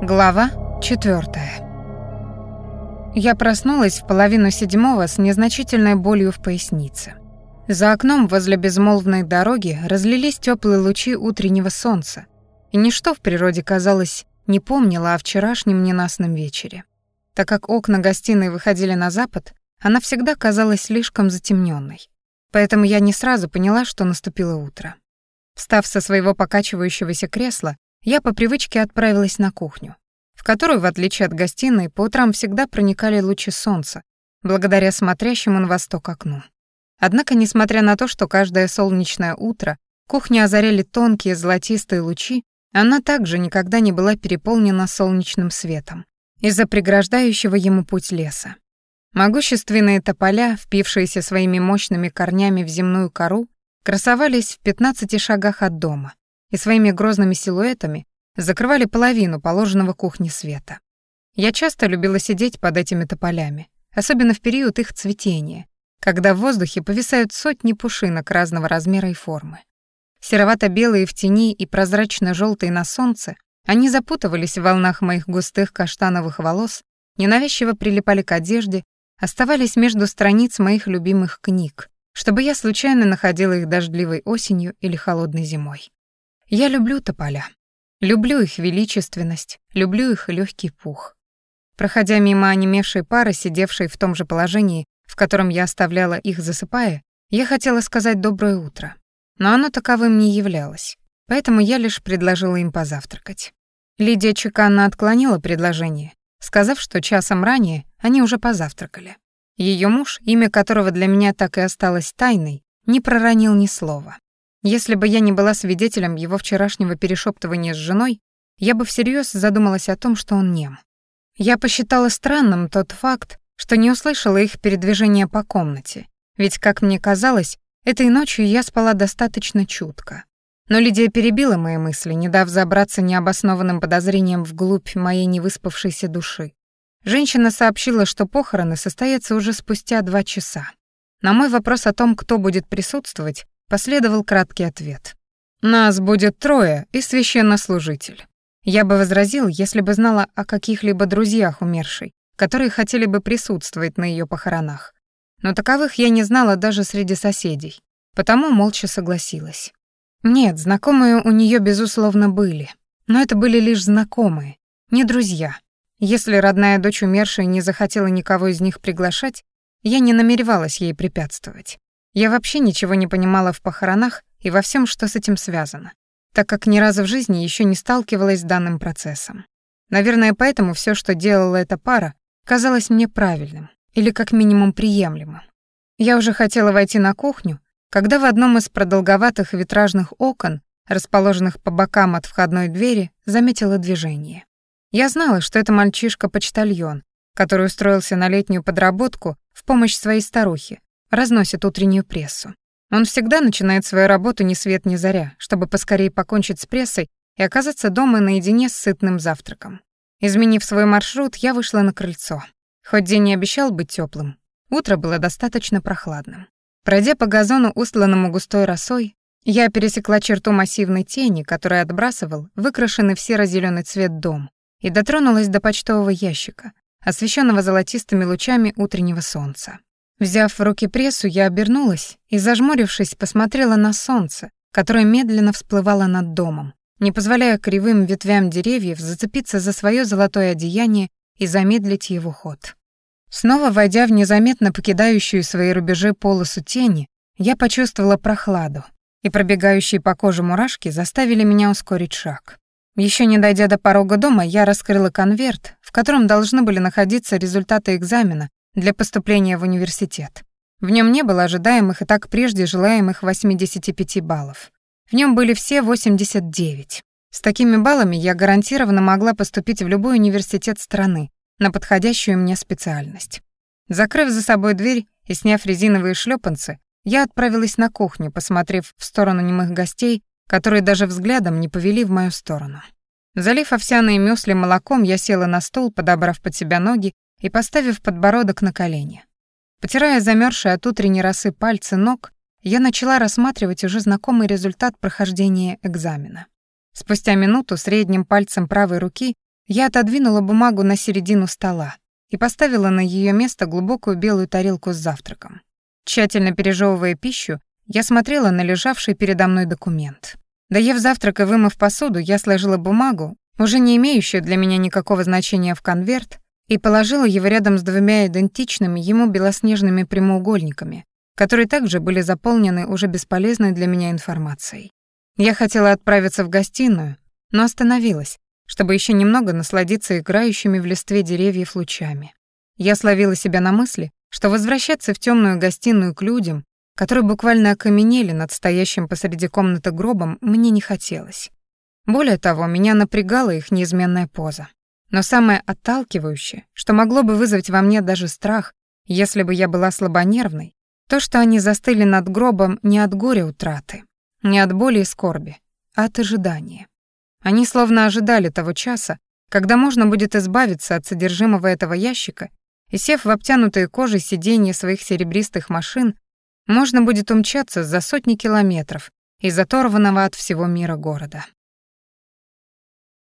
Глава четвертая. Я проснулась в половину седьмого с незначительной болью в пояснице. За окном возле безмолвной дороги разлились теплые лучи утреннего солнца, и ничто в природе, казалось, не помнило о вчерашнем ненастном вечере. Так как окна гостиной выходили на запад, она всегда казалась слишком затемненной. Поэтому я не сразу поняла, что наступило утро. Встав со своего покачивающегося кресла, я по привычке отправилась на кухню, в которую, в отличие от гостиной, по утрам всегда проникали лучи солнца, благодаря смотрящему на восток окну. Однако, несмотря на то, что каждое солнечное утро кухню озаряли тонкие золотистые лучи, она также никогда не была переполнена солнечным светом из-за преграждающего ему путь леса. Могущественные тополя, впившиеся своими мощными корнями в земную кору, красовались в 15 шагах от дома, и своими грозными силуэтами закрывали половину положенного кухни света. Я часто любила сидеть под этими тополями, особенно в период их цветения, когда в воздухе повисают сотни пушинок разного размера и формы. Серовато-белые в тени и прозрачно-желтые на солнце, они запутывались в волнах моих густых каштановых волос, ненавязчиво прилипали к одежде, оставались между страниц моих любимых книг, чтобы я случайно находила их дождливой осенью или холодной зимой. Я люблю тополя. Люблю их величественность, люблю их легкий пух. Проходя мимо онемевшей пары, сидевшей в том же положении, в котором я оставляла их засыпая, я хотела сказать «доброе утро». Но оно таковым не являлось, поэтому я лишь предложила им позавтракать. Лидия чеканно отклонила предложение, сказав, что часом ранее они уже позавтракали. Ее муж, имя которого для меня так и осталось тайной, не проронил ни слова. Если бы я не была свидетелем его вчерашнего перешептывания с женой, я бы всерьез задумалась о том, что он нем. Я посчитала странным тот факт, что не услышала их передвижения по комнате, ведь, как мне казалось, этой ночью я спала достаточно чутко. Но Лидия перебила мои мысли, не дав забраться необоснованным подозрением вглубь моей невыспавшейся души. Женщина сообщила, что похороны состоятся уже спустя два часа. На мой вопрос о том, кто будет присутствовать, Последовал краткий ответ. «Нас будет трое и священнослужитель». Я бы возразил, если бы знала о каких-либо друзьях умершей, которые хотели бы присутствовать на ее похоронах. Но таковых я не знала даже среди соседей, потому молча согласилась. Нет, знакомые у нее безусловно были, но это были лишь знакомые, не друзья. Если родная дочь умершей не захотела никого из них приглашать, я не намеревалась ей препятствовать. Я вообще ничего не понимала в похоронах и во всем, что с этим связано, так как ни разу в жизни еще не сталкивалась с данным процессом. Наверное, поэтому все, что делала эта пара, казалось мне правильным или как минимум приемлемым. Я уже хотела войти на кухню, когда в одном из продолговатых витражных окон, расположенных по бокам от входной двери, заметила движение. Я знала, что это мальчишка-почтальон, который устроился на летнюю подработку в помощь своей старухе, разносит утреннюю прессу. Он всегда начинает свою работу ни свет ни заря, чтобы поскорее покончить с прессой и оказаться дома наедине с сытным завтраком. Изменив свой маршрут, я вышла на крыльцо. Хоть день не обещал быть теплым, утро было достаточно прохладным. Пройдя по газону, устланному густой росой, я пересекла черту массивной тени, которая отбрасывал выкрашенный в серо-зелёный цвет дом, и дотронулась до почтового ящика, освещенного золотистыми лучами утреннего солнца. Взяв в руки прессу, я обернулась и, зажмурившись, посмотрела на солнце, которое медленно всплывало над домом, не позволяя кривым ветвям деревьев зацепиться за свое золотое одеяние и замедлить его ход. Снова войдя в незаметно покидающую свои рубежи полосу тени, я почувствовала прохладу, и пробегающие по коже мурашки заставили меня ускорить шаг. Еще не дойдя до порога дома, я раскрыла конверт, в котором должны были находиться результаты экзамена для поступления в университет. В нем не было ожидаемых и так прежде желаемых 85 баллов. В нем были все 89. С такими баллами я гарантированно могла поступить в любой университет страны на подходящую мне специальность. Закрыв за собой дверь и сняв резиновые шлепанцы, я отправилась на кухню, посмотрев в сторону немых гостей, которые даже взглядом не повели в мою сторону. Залив овсяные мюсли молоком, я села на стол, подобрав под себя ноги и поставив подбородок на колени. Потирая замерзшие от утренней росы пальцы ног, я начала рассматривать уже знакомый результат прохождения экзамена. Спустя минуту средним пальцем правой руки Я отодвинула бумагу на середину стола и поставила на ее место глубокую белую тарелку с завтраком. Тщательно пережевывая пищу, я смотрела на лежавший передо мной документ. Доев завтрак и вымыв посуду, я сложила бумагу, уже не имеющую для меня никакого значения в конверт, и положила его рядом с двумя идентичными ему белоснежными прямоугольниками, которые также были заполнены уже бесполезной для меня информацией. Я хотела отправиться в гостиную, но остановилась, чтобы еще немного насладиться играющими в листве деревьев лучами. Я словила себя на мысли, что возвращаться в темную гостиную к людям, которые буквально окаменели над стоящим посреди комнаты гробом, мне не хотелось. Более того, меня напрягала их неизменная поза. Но самое отталкивающее, что могло бы вызвать во мне даже страх, если бы я была слабонервной, то, что они застыли над гробом не от горя утраты, не от боли и скорби, а от ожидания. Они словно ожидали того часа, когда можно будет избавиться от содержимого этого ящика и, сев в обтянутые кожей сиденья своих серебристых машин, можно будет умчаться за сотни километров из оторванного от всего мира города.